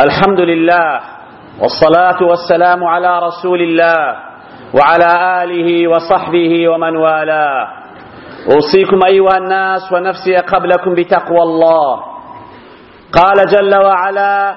الحمد لله والصلاة والسلام على رسول الله وعلى آله وصحبه ومن والاه أوصيكم أيها الناس ونفسي قبلكم بتقوى الله قال جل وعلا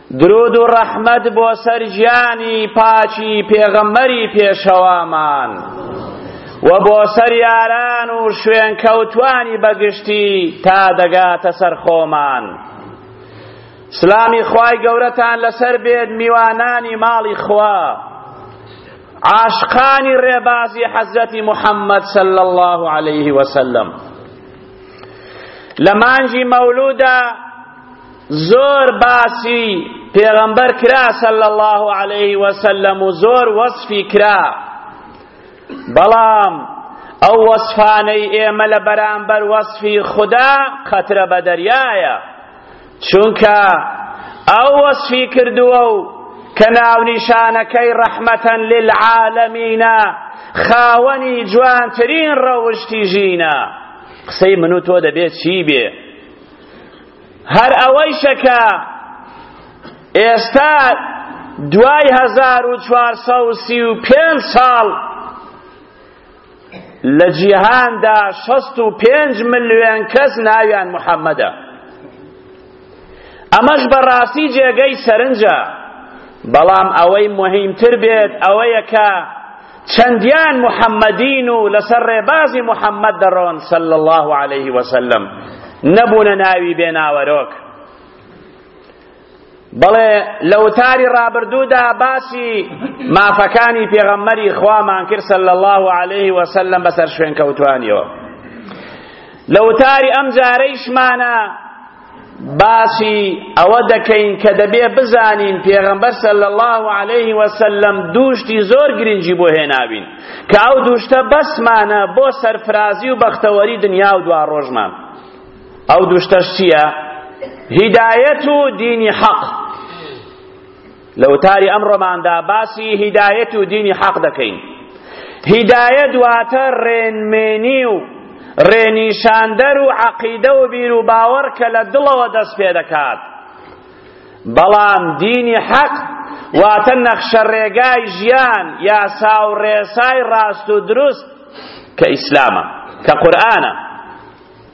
درود و ڕەحمەت بۆ سەر گیانی پاکی پێغەمبەری پێشەوامان و بۆ سەر یاران و شوێنکەوتوانی بەگشتی تا دەگاتە سەر خۆمان سلامی خوای گەورەتان لەسەر بێت میوانانی ماڵی خوا عاشقانی ڕێبازی حەزەتی محەممەد سل الله عليه وسلم لە مانجی مەولودا زۆر باسی پێغەمبەر کرا صلی الله علیه وسلم و زۆر وەصفی کرا بەڵام ئەو وەصفانەی ئێمە لە بەرامبەر وەصفی خدا قەترە بە دەریایە چونکە ئەو وەصفی کردووە و کە ناونیشانەکەی ڕەحمەتەن للعالەمینە خاوەنی جوانترین ڕەوشتی ژینە قسەی من و تۆ دەبێت چی بێ هەر ئەوەیشە کە ئێستا دوای هەزار و چوار سەد و سی و پێنج ساڵ لە جیهاندا شەست و پێنج ملیۆن کەس ناویان محەممەدە ئەمەش بەڕاستی جێگەی سەرنجە بەڵام ئەوەی مهمتر بێت ئەوەیە کە چەندیان محمدین و لەسەر ڕێبازی محمد دەڕۆن صلی الله علیه وسلم نەبوونە ناوی بێناوەرۆک بەڵێ لە وتاری ڕابردوودا باسی مافەکانی پێغەممەری خوامان کرد صلی الله علیه وسلم بەسەر شوێنکەوتوانیەوە لە وتاری ئەم جارەیشمانە باسی ئەوە دەکەین کە دەبێ بزانین پێغەمبەر صلی الله علیه و سلم دووشتی زۆر گرنگی بۆ هێناوین کە ئەو دووشتە بەسمانە بۆ سەرفرازی و بەختەوەری دنیا و دوا ڕۆژمان ئەو دووشتەش چییە؟ هیدایەت و دینی حەق لە وتاری ئەمڕۆماندا باسی هیدایەت و دینی حەق دەکەین هیدایەت دواتە ڕێنمێنی و ڕێنیشاندەر و عەقیدە و بیر و باوەڕ کە لە دڵەوە دەست پێ دەکات بەڵام دینی حەق واتە نەخشە ڕێگای ژیان یاسا و ڕێسای ڕاست و دروست کە ئیسلامە کە قورئانە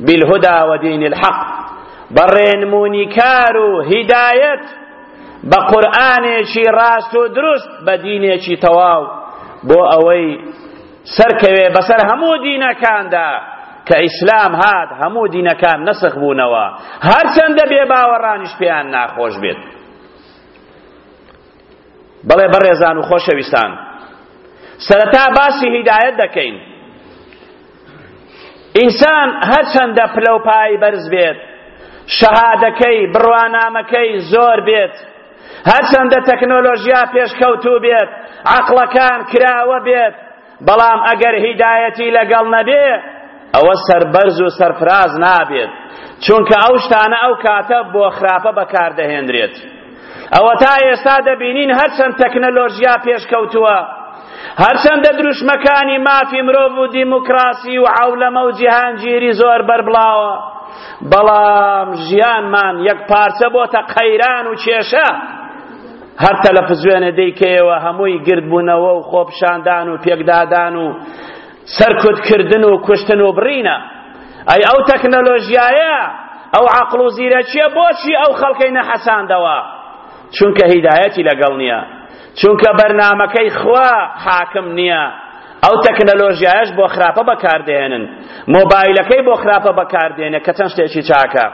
بالهدى ودين الحق بەڕێنمونی کار و هیدایەت بە قورآنێکی ڕاست و دروست بە دینێکی تەواو بۆ ئەوەی سەرکەوێ بەسەر هەموو دینەکاندا کە ئیسلام هات هەموو دینەکان نسخ بوونەوە هەرچەندە بێ باوەڕانیش پێیان ناخۆش بێت بەڵێ بەڕێزان و خۆشەویستان سەرەتا باسی هیدایەت دەکەین ئینسان هەرچەندە پلە و پای بەرز بێت شەهادەکەی بڕوانامەکەی زۆر بێت هەرچەندە تەکنۆلۆژیا پێشکەوتوو بێت عەقڵەکان کراوە بێت بەڵام ئەگەر هیدایەتی لەگەڵ نەبێ ئەوە سەربەرز و سەرفراز نابێت چونکە ئەو شتانە ئەو کاتە بۆ خراپە بەکاردەهێنرێت ئەوە تا ئێستا دەبینین هەرچەند تەکنەلۆژیا پێشکەوتووە هەرچەندە دروشمەکانی مافی مرۆڤ و دیموکراسی و عەولەمە و جیهانگیری زۆر بەربڵاوە بەڵام ژیانمان یەک پارچە بۆتە قەیران و کێشە هەر تەلەفزیۆنێ دەیکەیەوە هەمووی گردبوونەوە و خۆپشاندان و پێکدادان و سەرکوتکردن و کوشتن و بڕینە ئەی ئەو تەکنەلۆژیایە ئەو عەقڵ و زیرەکیە بۆچی ئەو خەڵکەی نەحەساندەوە چونکە هیدایەتی لەگەڵ نییە چونکە بەرنمەکەی خوا حاکم نییە ئەو تەکنەلۆژیایش بۆ خراپە بەکاردێنن مۆبایلەکەی بۆ خراپە بەکاردێنێ کە چەند شتێکی چاکە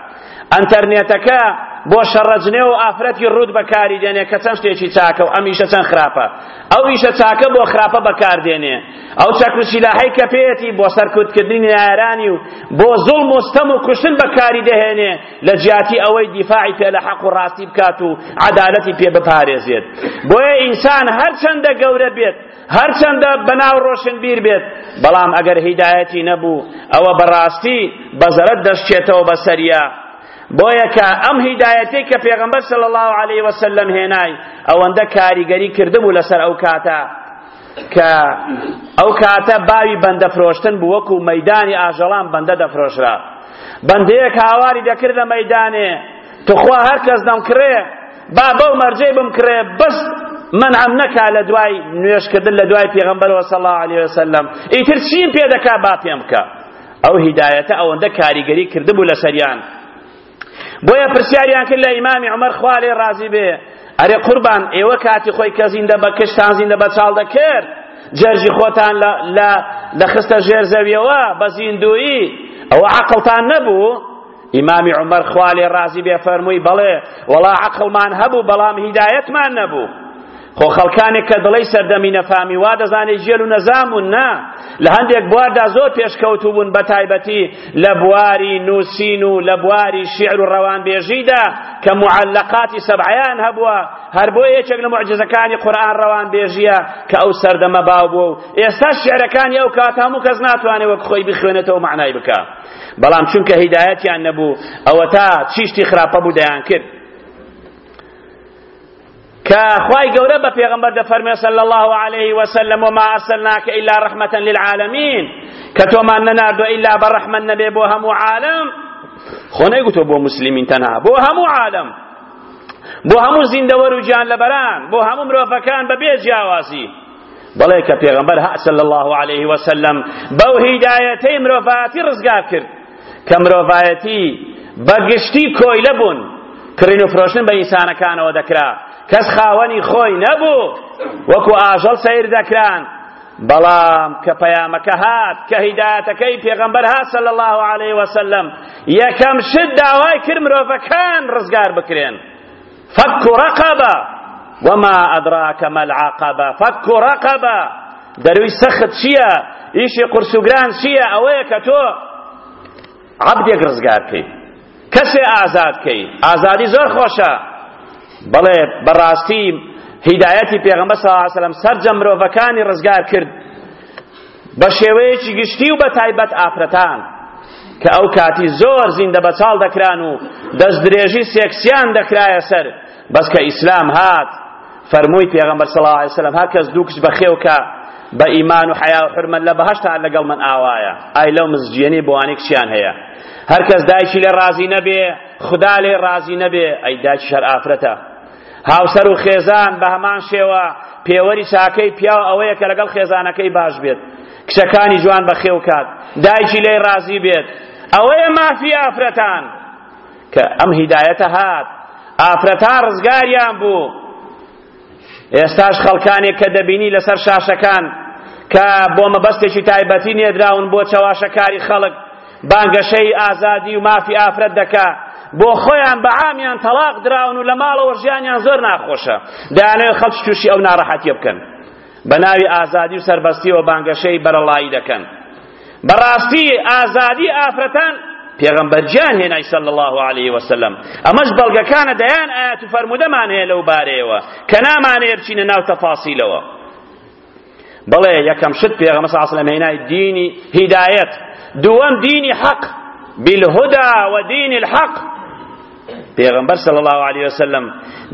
ئەنتەرنێتەکە بۆ شەڕەجنێ و ئافرەتی ڕووت بەکاری دێنێ کە چەند شتێکی چاکە و ئەم ئیشە چەند خراپە ئەو ئیشە چاکە بۆ خراپە بەکاردێنێ ئەو چەک و سیلاحەی کە پێیەتی بۆ سەرکوتکردنی نارانی و بۆ زوڵم و ستەم و کوشتن بەکاری دەهێنێ لە جیاتی ئەوەی دیفاعی پێ لە حەق و ڕاستی بکات و عەدالەتی پێ بپارێزێت بۆیە ئینسان هەرچەندە گەورە بێت هەرچەندە بەناو ڕۆشنبیر بێت بەڵام ئەگەر هیدایەتی نەبوو ئەوە بەڕاستی بەزەرەت دەشچێتەوە بەسەریا بۆیە کە ئەم هیدایەتەی کە پێغەمبەر صلی الله علیه وسلم هێنای ئەوەندە کاریگەری کردبوو لەسەر ئەو کاتە کە ئەو کاتە باوی بەندە فرۆشتن بوو وەکو مەدانی ئاژەڵان بەندە دەفرۆشرا بەندەیەک هاواری دەکرد لە مەدانێ توخوا هەر کەس دەمکڕێ با بەو مەرجەی بمکڕێ بەس منعم نەکا لە دوای نوێشکردن لە دوای پێغەمبەرەوە صلی الله علیه وسلم ئیتر چیم پێ دەکا با پێم بکە ئەو هیدایەتە ئەوەندە کاریگەری کردبوو لەسەریان بۆیە پرسیاریان کرد لە ئیمامی عمر خوا لێ ڕازی بێ ئەرێ قوربان ئێوە کاتی خۆی کە زیندە بە کشتان زیندە بە چاڵ دەکرد جەرجی خۆتان لە خستە ژێر زەویەوە بە زیندویی ئەوە عەقڵتان نەبوو ئیمامی عومەر خوا لێ ڕازی بێ فەرمووی بەڵێ وەڵا عەقڵمان هەبوو بەڵام هیدایەتمان نەبوو خۆ خەڵکانێک کە دڵی سەردەمی نەفامی وا دەزانێت ژێل و نەزان بوون نا لە هەندێک بواردا زۆر پێشکەوتوو بوون بە تایبەتی لە بواری نووسین و لە بواری شیعر و ڕەوانبێژیدا کە معلقاتی سەبعیان هەبووە هەر بۆ یەکێک لە معجزەکانی قورئان ڕەوانبێژیە کە ئەو سەردەمە باو بوو ئێستا شیعرەکانی ئەو کات هەموو کەس ناتوانێت وەک خۆی بخوێنێتەوە مەعنای بکە بەڵام چونکە هیدایەتیان نەبوو ئەوەتا چیشتی خراپە بوو دەیان کرد کە خوای گەورە بە پێغەمبەر دەفەرمێ صلی الله عليه وسلم وما ارسلناك الا رحمة للعالمين کە تۆمان نەناردۆ ئیلا بە ڕەحمەت نەبێ بۆ هەموو عالم خۆ نەیگوتۆ بۆ مسلمین تەنها بۆ هەموو عالم بۆ هەموو زیندەوەر و گیان لەبەران بۆ هەموو مرۆڤەکان بەبێ جیاوازی بەڵێ کە پێغەمبەر هە صلی الله علیه وسلم بەو هیدایەتەی مرۆڤایەتی ڕزگار کرد کە مرۆڤایەتی بەگشتی کۆیلە بوون کڕین و فرۆشتن بە ئینسانەکانەوە دەکرا کەس خاوەنی خۆی نەبوو وەکو ئاژەڵ سەیر دەکران بەڵام کە پەیامەکە هات کە هیدایەتەکەی پێغەمبەر هات صلی الله علیه وسلم یەکەم شت داوای کرد مرۆڤەکان ڕزگار بکرێن فک رقبە وما ادراک ما العقبە فک رقبە دەروی سەخت چییە ئیشی قورسوگران چییە ئەوەیە کە تۆ عەبدێک ڕزگار کەی کەسێ ئازاد کەی ئازادی زۆر خۆشە بەڵێ بەڕاستی هیدایەتی پێغەمبەر صلی الله علیه و سلم سەرجەم مرۆڤەکانی ڕزگار کرد بە شێوەیەکی گشتی و بە تایبەت ئافرەتان کە ئەو کاتی زۆر زیندە بەچاڵ دەکران و دەست درێژی سێکسیان دەکرایە سەر بەس کە ئیسلام هات فەرمووی پێغەمبەر صلی الله علیه وسلم هەر کەس دوو کچ بەخێو کە بە ئیمان و حیا و حرمەت لە بەهەشتا لەگەڵ من ئاوایە ئای لەو مزجیەنی بۆوانی کچیان هەیە هەر کەس دایکی لێ ڕازی نەبێ خدا لێ ڕازی نەبێ ئەی دایکی شەر ئافرەتە هاوسەر و خێزان بە هەمان شێوە پێوەری چاکەی پیاو ئەوەیە کە لەگەڵ خێزانەکەی باش بێت کچەکانی جوان بەخێو کات دایکی لێی ڕازی بێت ئەوەیە مافی ئافرەتان کە ئەم هیدایەتە هات ئافرەتان ڕزگاریان بوو ئێستاش خەڵکانێک کە دەبینی لەسەر شاشەکان کە بۆ مەبەستێکی تایبەتی نێدراون بۆ چەواشەکاری خەڵک بانگەشەی ئازادی و مافی ئافرەت دەکا بۆ خۆیان بە عامیان تەڵاق دراون و لە ماڵەوە ژیانیان زۆر ناخۆشە دەیانەوێت خەڵکی تووشی ئەو ناڕەحەتیە بکەن بە ناوی ئازادی و سەربەستیەوە بانگەشەی بەرەڵایی دەکەن بەڕاستی ئازادی ئافرەتان پێغەمبەر جان هێنای صلی الله عليه وسلم ئەمەش بەڵگەکانە دەیان ئاەت و فەرمودەمان هەیە لەو بارەیەوە کە نامانەیە بچینە ناو تەفاسیلەوە بەڵێ یەکەم شت پێغەمبەر صلی الله علیه و هێنای دینی هیدایەت دووەم دینی حەق بالهدى ودین الحق پێغەمبەر صلی الله علیه و سلم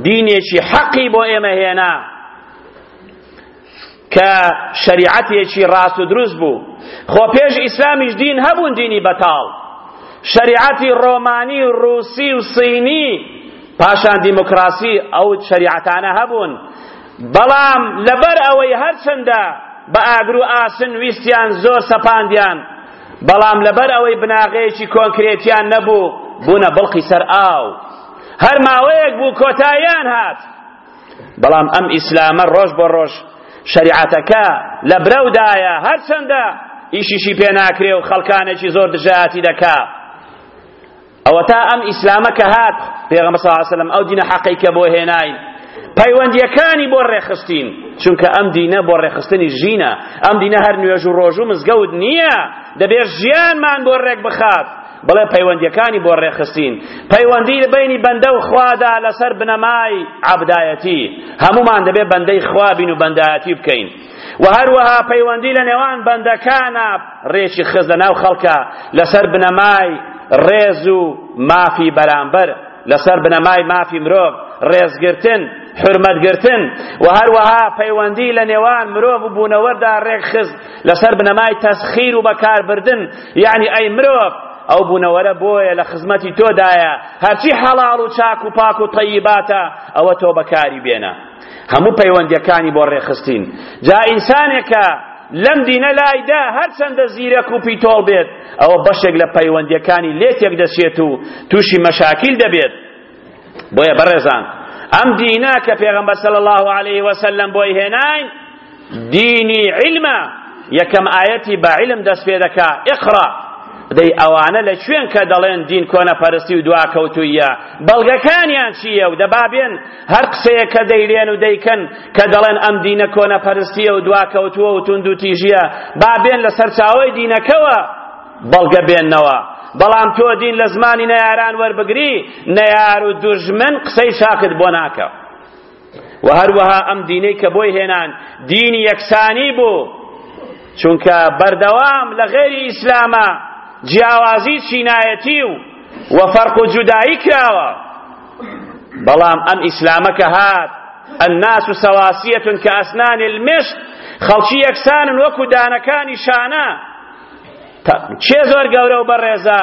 دینێکی حەقی بۆ ئێمە هێنا کە شریعەتێکی ڕاست و دروست بوو خۆ پێش ئیسلامیش دین هەبوون دینی بەتاڵ شریعەتی ڕۆمانی و ڕوسی و سینی پاشان دیموکراسی ئەو شریعەتانە هەبوون بەڵام لەبەر ئەوەی هەرچەندە بە ئاگر و ئاسن ویستیان زۆر سەپاندیان بەڵام لەبەر ئەوەی بناغەیەکی کۆنکرێتیان نەبوو بوونە بڵقی سەر ئاو هەر ماوەیەک بوو کۆتاییان هات بەڵام ئەم ئیسلامە ڕۆژ بۆ ڕۆژ شەریعەتەکە لە برەودایە هەرچەندە ئیشیشی پێ ناکرێ و خەڵکانێکی زۆر دژایەتی دەکا ئەوەتا ئەم ئیسلامە کە هات پێغەمبەر صلی الله علیه و سلم ئەو دینە حەقەی کە بۆ هێناین پەیوەندیەکانی بۆ ڕێخستین چونکە ئەم دینە بۆ ڕێخستنی ژینە ئەم دینە هەر نوێژ و ڕۆژ و مزگەوت نییە دەبێت ژیانمان بۆ ڕێک بخات بڵێ پەیوەندیەکانی بۆ ڕێخستین پەیوەندی لە بینی بەندە و خوادا لەسەر بنەمای عەبدایەتی هەمومان دەبێت بەندەی خوا بین و بەندایەتی بکەین و هەروەها پەیوەندی لە نێوان بەندەکانە ڕێکی خست لە ناو خەڵکە لەسەر بنەمای ڕێز و مافی بەرامبەر لەسەر بنەمای مافی مرۆڤ ڕێزگرتن حرمەتگرتن و هەروەها پەیوەندی لە نێوان مرۆڤ و بوونەوەردا ڕێکخست لەسەر بنەمای تەسخیر و بەکاربردن یعنی ئەی مرۆڤ ئەو بوونەوەرە بۆیە لە خزمەتی تۆدایە هەرچی حەڵاڵ و چاک و پاک و طەیباتە ئەوە تۆ بەکاری بێنە هەموو پەیوەندیەکانی بۆ ڕێخستین جا ئینسانێکە لەم دینە لایدا هەرچەندە زیرەک و پیتۆڵ بێت ئەوە بەشێک لە پەیوەندیەکانی لێ تێک دەچێت و تووشی مەشاکیل دەبێت بۆیە بەڕێزان ئەم دینە کە پێغەمبەر صلی الله علیه وسلم بۆی هێناین دینی علمە یەکەم ئایەتی بە علم دەست پێ دەکا اقرا دەی ئەوانە لە کوێن کە دەڵێن دین کۆنە پەرستی و دواکەوتویە بەڵگەکانیان چییە و دەبابێن هەر قسەیە کە دەیلێن و دەیکەن کە دەڵێن ئەم دینە کۆنە پەرستیە و دواکەوتووە و تونند و تیژیە بابێن لە سەرچاوی دینەکەوە بەڵگە بێنەوە بەڵام تۆ دین لە زمانی نەیاران وەربگری نەیار و دوژمن قسەی شاکت بۆ ناکە و هەروەها ئەم دینەی کە بۆی هێنان دینی یەکسانی بوو چونکە بەردەوام لە غێری ئیسلامە جیاوازی چینایەتی و و فەرق و جودایی کراوە بەڵام ئەم ئیسلامە کە هات الناس سواسیە کە ئەسنان المشت خەڵکی یەکسانن وەکو دانەکانی شانە چێ زۆر گەورە و بەڕێزە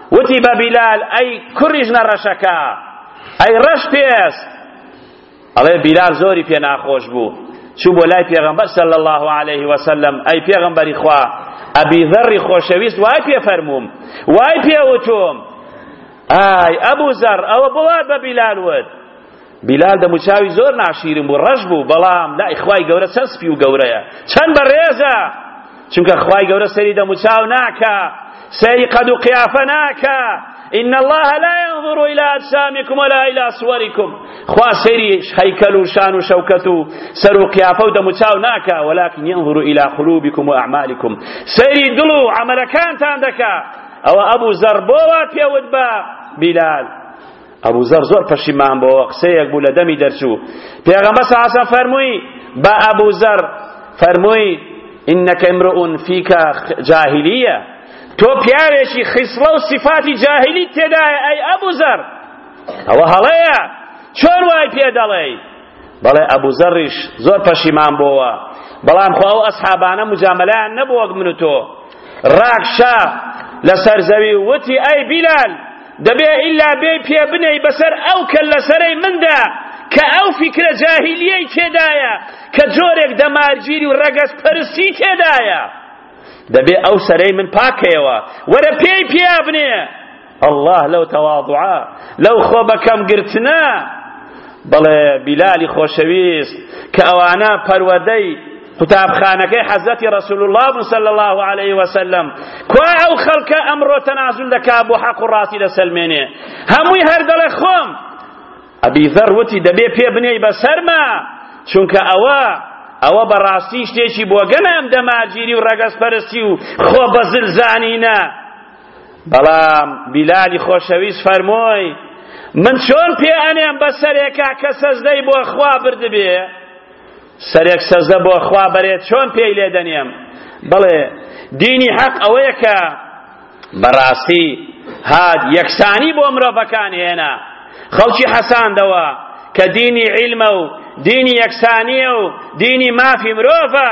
وتی بە بیلال ئەی کوڕی ژنە ڕەشەکە ئەی ڕەش پێست ئەڵێ بیلال زۆری پێ ناخۆش بوو چوو بۆ لای پێغەمبەر صلی الله علیه وسلم ئەی پێغەمبەری خوا ئەبی ذەڕی خۆشەویست وای پێ فەرمووم وای پێ وتوم ئای ئەبوو زەڕ ئەوە بڵات بە بیلال وت بیلال دەموچاوی زۆر ناشیرن بوو ڕەش بوو بەڵام لای خوای گەورە چەند سپی و گەورەیە چەند بەڕێزە چونکە خوای گەورە سەری دەموچاو ناکا سەری قەد و قیافە ناکا إن الله لا ينظر إلى أجسامكم ولا إلى صوركم خوا سری هیکل و شان و شوکت و سر و قیافه و دم و چاو ناکا ولكن ينظر إلى قلوبكم وأعمالكم سری دل و عملکانتان دکا او ابو ذر بۆ وا پێوت بە بلال ئەبو زەر زۆر پەشیمان بۆەوە قسەیەک بوو لە دەمی دەرچوو پێغەمبەر صلی الله فەرمووی بە ئەبو زەر فەرمووی انک امرؤ فیک جاهلیە تۆ پیاوێکی خیسڵە و صفاتی جاهلی تێدایە ئەی ئەبو زەر ئەوە هەڵەیە چۆن وای پێ دەڵێی بەڵێ ئەبو زەڕیش زۆر پەشیمان بۆوە بەڵام خۆ ئەو ئەسحابانە مجاملەیان نەبووەک من و تۆ ڕاکشا لەسەر زەوی وتی ئەی بیلال دەبێ ئیلا بێی پێ بنێی بەسەر ئەو کەللەسەرەی مندا کە ئەو فیکرە جاهیلیەی تێدایە کە جۆرێک دەمارگیری و ڕەگەز پەرستی تێدایە دەبێ ئەو سەرەی من پاکەیەوە وەرە پێی پیا بنێ الله لەو تەواضعە لەو خۆ بەکەم گرتنە بەڵێ بیلالی خۆشەویست کە ئەوانە پەروەدەی قوتابخانەکەی حەزرەتی رسول الله بن صلی الله علیه وسلم کوا ئەو خەڵکە ئەمڕۆ تەنازل دەکا بۆ حەق و ڕاستی دەسەلمێنێ هەمووی هەر دەڵێ خۆم ئەبی ذەر وتی دەبێ پێ بنێی بەسەرما چونکە ئەوە ئەوە بەڕاستی شتێکی بۆگەنام دەماجیری و ڕەگەزپەرستی و خۆ بەزل زانینە بەڵام بیلالی خۆشەویست فەرمۆی من چۆن پێ ئەنێم بەسەرێکا کە سەزدەی بۆ خوا بردبێ سەرێک سەزدە بۆ خوا بەرێت چۆن پێی لێ دەنێم بڵێ دینی حەق ئەوەیە کە بەڕاستی هاد یەکسانی بۆ مرۆڤەکان هێنا خەڵکی حەساندەوە کە دینی عیلمە و دینی یەکسانیە و دینی مافی مرۆڤە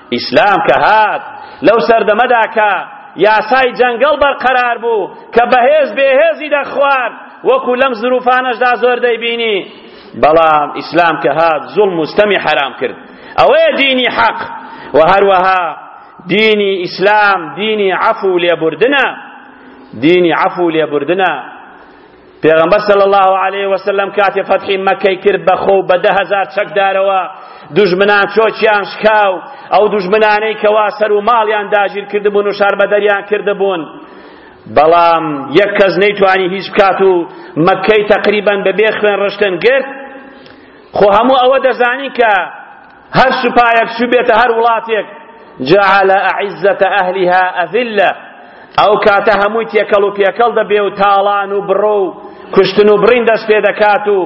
ئیسلام کە هات لەو سەردەمەدا کە یاسای جەنگەڵ بەرقەرار بوو کە بەهێز بێهێزی دەخوارد وەکو لەم زروفانەشدا زۆر دەیبینی بەڵام ئیسلام کە هات زوڵم و ستەمی حەرام کرد ئەوەیە دینی حەق و هەروەها دینی ئیسلام دینی عەفو و لێبوردنە دینی عەفو و لێبوردنە پێغەمبەر صلی الله علیه وسلم کاتێ فەتحی مەکەی کرد بە خۆ بە ده هەزار چەکدارەوە دوژمنان چۆچیان شکاو ئەو دوژمنانەی کەوا سەر و ماڵیان داگیر کردبوون و شاربەدەریان کردبوون بەڵام یەک کەس نەیتوانی هیچ بکات و مەکەی تەقریبەن بەبێ خوێن ڕشتن کرد خۆ هەموو ئەوە دەزانی کە هەر سوپایەک چوبێتە هەر وڵاتێک جعل أعزة أهلها أذلة ئەو کاتە هەمووی تێکەڵ و پێکەڵ دەبێ و تاڵان و بڕۆ و کوشتن و بڕین دەست پێ دەکات و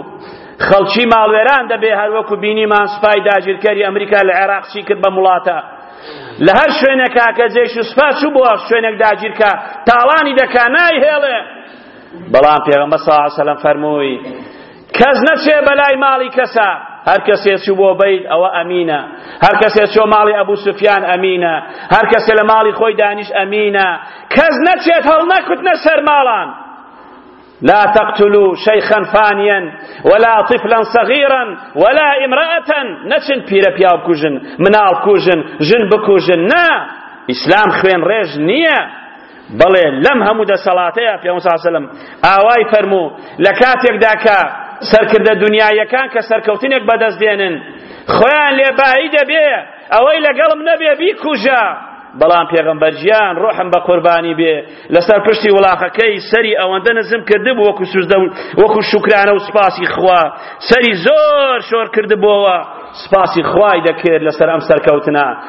خەڵکی ماڵوێران دەبێ هەروەکو بینیمان سوپای داگیرکەری ئەمریکا لە عێراق چی کرد بە وڵاتە لە هەر شوێنێکا کە جێش و سوپا چوو بۆ شوێنێک داگیرکە تاڵانی دەکا نایهێڵێ بەڵام پێغەمبەر صلی الله علیه و سلم فەرمووی کەس نەچێ بەلای ماڵی کەسە هەر کەسێ چوو بۆ بیت ئەوە ئەمینە هەر کەسێ چۆ ماڵی ئەبوو سفیان ئەمینە هەر کەسێ لە ماڵی خۆی دانیش ئەمینە کەس نەچێت هەڵ نەکوتنە سەر ماڵان لا تقتلوا شيخا فانيا ولا طفلا صغيرا ولا امرأة نچن پیرە پیاو کوژن مناڵ کوژن ژن بکوژن نا ئیسلام خوێن ڕێژ نییە بەڵێ لەم هەموو دەسەڵاتەیە پێغەمبەر صلی الله علیه و سلم ئاوای فەرموو لە کاتێکدا کە سەرکردە دنیایەکان کە سەرکەوتنێک بەدەست دێنن خۆیان لێبایی دەبێ ئەوەی لەگەڵم نەبێ بیکوژە بەڵام پێغەمبەر گیان ڕۆحم بە قوربانی بێ لەسەر پشتی وڵاخەکەی سەری ئەوەندە نزم کردبوو وەکو سوزدە وەکو شوکرانە و سپاسی خوا سەری زۆر شۆر کردبووەوە سپاسی خوای دەکرد لەسەر ئەم سەرکەوتنە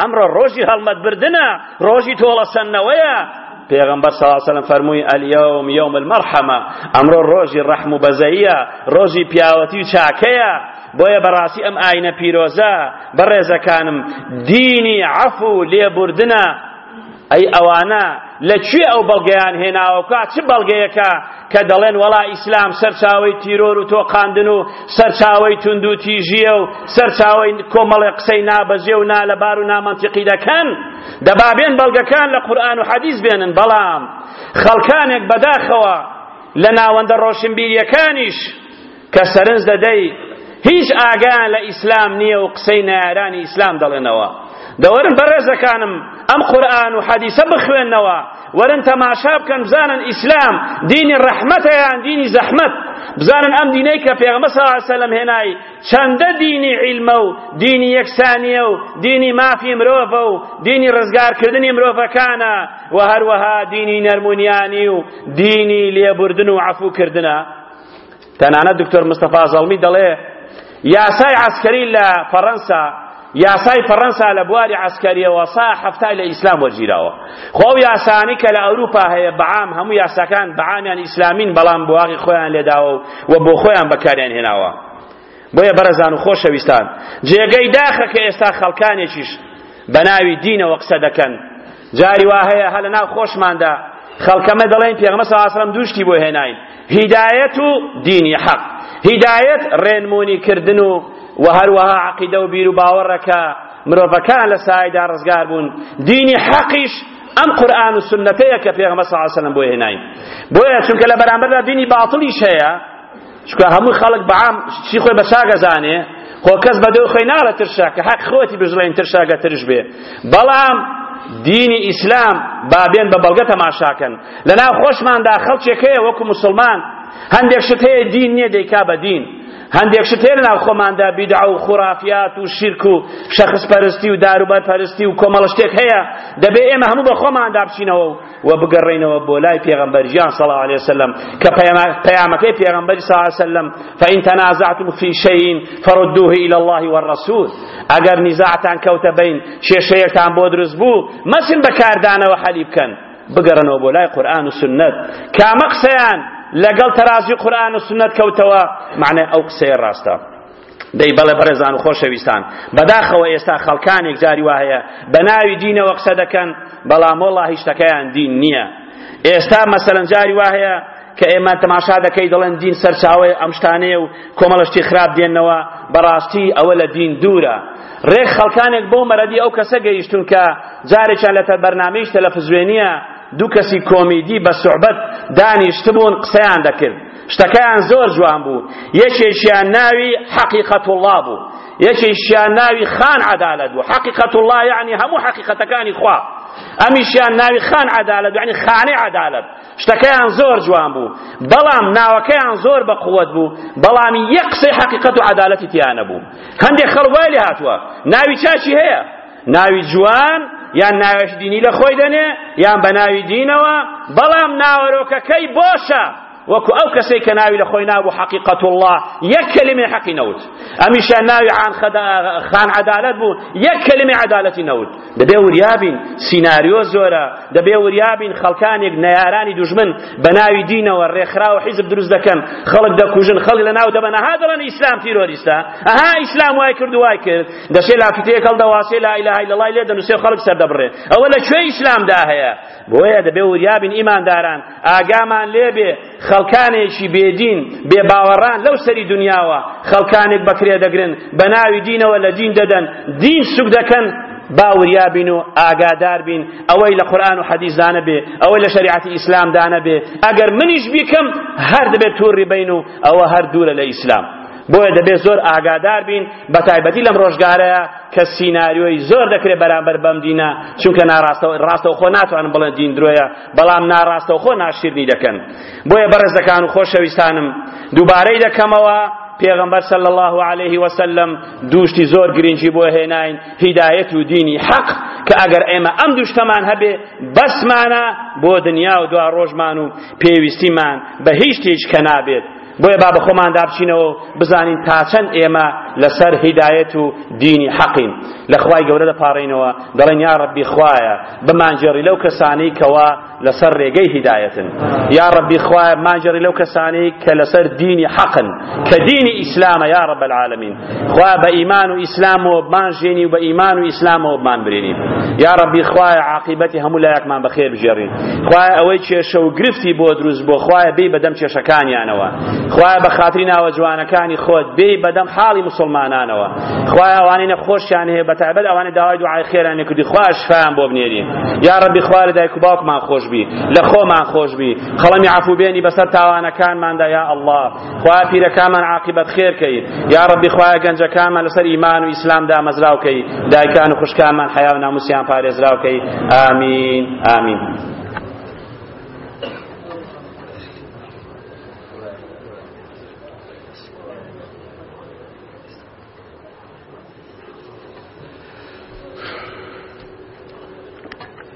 ئەمڕۆ ڕۆژی هەڵمەتبردنە ڕۆژی تۆڵەسەندنەوەیە پێغەمبەر صلی الله علیه و فەرمووی الیوم یوم المرحمە ئەمڕۆ ڕۆژی ڕەحم و بەزەییە ڕۆژی پیاوەتی و چاکەیە بۆیە بەڕاستی ئەم ئاینە پیرۆزە بەڕێزەکانم دینی عەفو لێبوردنە ئەی ئەوانە لە کوێ ئەو بەڵگەیان هێناوە کا چ بەڵگەیەکە کە دەڵێن وەڵا ئیسلام سەرچاوەی تیرۆر و تۆقاندن و سەرچاوەی توندوتیژیە و سەرچاوەی کۆمەڵێ قسەی نابەجێ و نالەبار و نامەنتیقی دەکەن دەبابێن بەڵگەکان لە قورئان و حەدیث بێنن بەڵام خەڵکانێک بەداخەوە لە ناوەندە ڕۆشنبیریەکانیش کە سەرنج دەدەی هیچ ئاگایان لە ئیسلام نییە و قسەی نەیارانی ئیسلام دەڵێنەوە دەوەرن بەڕێزەکانم ئەم قورئان و حەدیسە بخوێنەوە وەرن تەماشا بکەن بزانن ئیسلام دینی ڕەحمەتە یان دینی زەحمەت بزانن ئەم دینەی کە پێغەمبەر صلی الله علیه وسلم هێنای چەندە دینی عیلمە و دینی یەکسانیە و دینی مافی مرۆڤە و دینی ڕزگارکردنی مرۆڤەکانە و هەروەها دینی نەرمونیانی و دینی لێبوردن و عەفوکردنە تەنانەت دکتۆر مستەفا زەڵمی دەڵێ یاسای عسکەری لە فەڕەنسا یاسای فەڕەنسا لە بواری عسکەریەوە سا هەفتای لە ئیسلام وەرگیراوە خۆ ئەو یاسانی کە لە ئەوروپا هەیە بەعام هەموو یاساکان بەعامیان ئیسلامین بەڵام بۆواقی خۆیان لێداوە و بۆ خۆیان بەکاریان هێناوە بۆیە بەرەزان و خۆشەویستان جێگەی داخە کە ئێستا خەڵکانێکیش بە ناوی دینەوە قسە دەکەن جاری وا هەیە هە لە ناو خۆشماندا خەڵکەمە دەڵێن پێغمە ساسرم دووشتی بۆ هێناین هیدایەت و دینی حەق هیدایەت ڕێنمونی کردن و و هەروەها عقیدە و بیر و باوەڕەکە مرۆڤەکان لە سایدا ڕزگار بوون دینی حەقیش ئەم قورآن و سنەتەیە کە پێغمە ساسرم بۆ هێناین بۆیە چونکە لە بەرامبەردا دینی باڵیش هەیە چونکە هەموو خەڵک بەعام شتی خۆی بە چاک ئەزانێ خۆ کەس بە دەوی خۆی ناڵێ ترشە کە حەق خۆتی بژڵێن ترشاگە ترش بێ بەڵام دینی ئیسلام بابێن بە بەڵگە تەماشاکەن لەناو خۆشماندا خەڵکێک هەیە وەکو مسلمان هەندێک شت هەیە دین نییە دەیکا بە دین هەندێک شت هەیە لەناو خۆماندا بیدع و خورافیات و شیرک و شەخص پەرستی و داروبەر پەرستی و کۆمەڵە شتێک هەیە دەبێ ئێمە هەموو بە خۆماندا بچینەوە و و بگەڕێینەوە بۆ لای پێغەمبەر گیان صلی الله علیه وسلم کە پەیامەکەی پێغەمبەر صلی الله علیه وسلم فإن تنازعتم في شيء فردوه إلى الله والرسول ئەگەر نزاعتان کەوتە بین کێشەیەکتان بۆ دروست بوو مەچن بە کاردانەوە حەلی بکەن بگەڕنەوە بۆ لای قورآن و سنت کامە قسەیان لەگەڵ تەرازی قورآن و سنت کەوتەوە معنای ئەو قسەیە ڕاستە دەی بەڵێ بەڕێزان و خۆشەویستان بەداخەوە ئێستا خەڵکانێک جاری وا هەیە بە ناوی دینەوە قسە دەکەن بەڵام وەڵا هیچ شتەکەیان دین نییە ئێستا مەسەلەن جاری وا هەیە کە ئێمە تەماشا دەکەی دەڵێن دین سەرچاوی ئەم شتانەیە و کۆمەڵە شتی خراپ دێنەوە بەڕاستی ئەوە لە دین دوورە ڕێک خەڵکانێک بۆ مەرەدی ئەو کەسە گەیشتون کە جارێکیان لە بەرنامەیش تەلەفزوێنیە دوو کەسی کۆمیدی بە سوعبەت دانیشتبوون قسەیان دەکرد شتەکەیان زۆر جوان بوو یەکێکیان ناوی حەقیقەت الله بوو یەکێکیان ناوی خان عەدالەت بوو حەقیقەت الله یعنی هەموو حەقیقەتەکانی خوا ئەمیشیان ناوی خان عەدالەت یعنی خانەی عەدالەت شتەکەیان زۆر جوان بوو بەڵام ناوەکەیان زۆر بە قووەت بوو بەڵام یەک قسەی حەقیقەت و عەدالەتی تیانە بوو هەندێک خەڵک وای لێ هاتووە ناوی چاچی هەیە ناوی جوان یان ناوێش دینی لە خۆی دەنێ یان بە ناوی دینەوە بەڵام ناوەرۆکەکەی بۆشە وەکو ئەو کەسەی کە ناوی لە خۆی نابوو حەقیقەت الله یەک کەلیمەی حەقی نەوت ئەمیشە ناوی عان خان عەدالەت بوو یەک کەلیمەی عەدالەتی نەوت دەبێ وریابین سیناریۆ زۆرە دەبێ وریابین خەڵکانێک نەیارانی دوژمن بە ناوی دینەوە ڕێکخرا و حیزب دروست دەکەن خەڵک دەکوژن خەڵک لە ناو دەبەن ئەها دەڵێن ئیسلام تیرۆریستە ئەها ئیسلام وای کرد وای کرد دەشێ لافیتەیەک هەڵدەواسێ لا ئیلاهە ئیلەڵڵای لێ دەنووسێ و خەڵک سەردەبڕێ ئەوە لە کوێی ئیسلامدا هەیە بۆیە دەبێ وریابین ئیمانداران ئاگامان لێبێ خەڵکانێکی بێدین بێباوەڕان لەو سەری دنیاوە خەڵکانێک بەکرێ دەگرن بە ناوی دینەوە لە دین دەدەن دین سوک دەکەن باوریا بین و ئاگادار بین ئەوەی لە قورآن و حەدیث دانە بێ ئەوەی لە شریعەتی ئیسلام دانە بێ ئەگەر منیش بیکەم هەر دەبێت تووڕی بین و ئەوە هەر دوورە لە ئیسلام بۆیە دەبێت زۆر ئاگادار بین بە تایبەتی لەم ڕۆژگارەیە کە سیناریۆی زۆر دەکرێت بەرامبەر بەم دینە چونکە ڕاستەوخۆ ناتوانم بڵێن دین درۆیە بەڵام ناڕاستەوخۆ ناشیرنی دەکەن بۆیە بەڕێزەکان و خۆشەویستانم دووبارەی دەکەمەوە پێغمبەر صلی الله عليه وسلم دوشتی زۆر گرنگی بۆ هێناین هیدایەت و دینی حەق کە ئەگەر ئێمە ئەم دوشتەمان هەبێ بەسمانە بۆ دنیا و دوا ڕۆژمان و پێویستیمان بە هیچ هیچ کە نابێت بۆیە با بەخۆماندا بچینەوە و بزانین تا چەند ئێمە لەسەر هیدایەت و دینی حەقین لە خوای گەورە دەپاڕینەوە دەڵێن یا ڕەبی خوایە بمانجێڕی لەو کەسانەی کەوا لەسەر ڕێگەی هیدایەتن یا ڕەبی خوایە بمانجێڕی لەو کەسانەی کە لەسەر دینی حەقن کە دینی ئیسلامە یا ڕەب العالمین خوا بە ئیمان و ئیسلامەوە بمانژێنی و بە ئیمان و ئیسلامەوە بمانبرێنی یا ڕەبی خوایە عاقیبەتی هەموو لایەکمان بەخێر بژێڕین خوایە ئەوەی کێشە و گرفتی بۆ دروست بۆ خوایە بێی بەدەم کێشەکانیانەوە خوایە بە خاتری ناوە جوانەکانی خۆت بێی بەدەم حاڵی مسلمانانەوە خوایە ئەوانەی نەخۆشیان هەیە بە تایبەت ئەوانە داوای دوعای خێران نەکردی خوا شفایان بۆ بنێری یا ڕەبی خوا لە دایک و باوکمان خۆشبی لە خۆمان خۆشبی قەڵەمی عەفوبێنی بەسەر تاوانەکانماندا یا ئەڵڵا خوایە پیرەکانمان عاقبەت خێر کەی یاڕەبی خوایە گەنجەکانمان لەسەر ئیمان و ئیسلام دامەزراو کەی دایکان و خوشکانمان حیا و ناموسیان پارێزراو کەی ئامین ئامین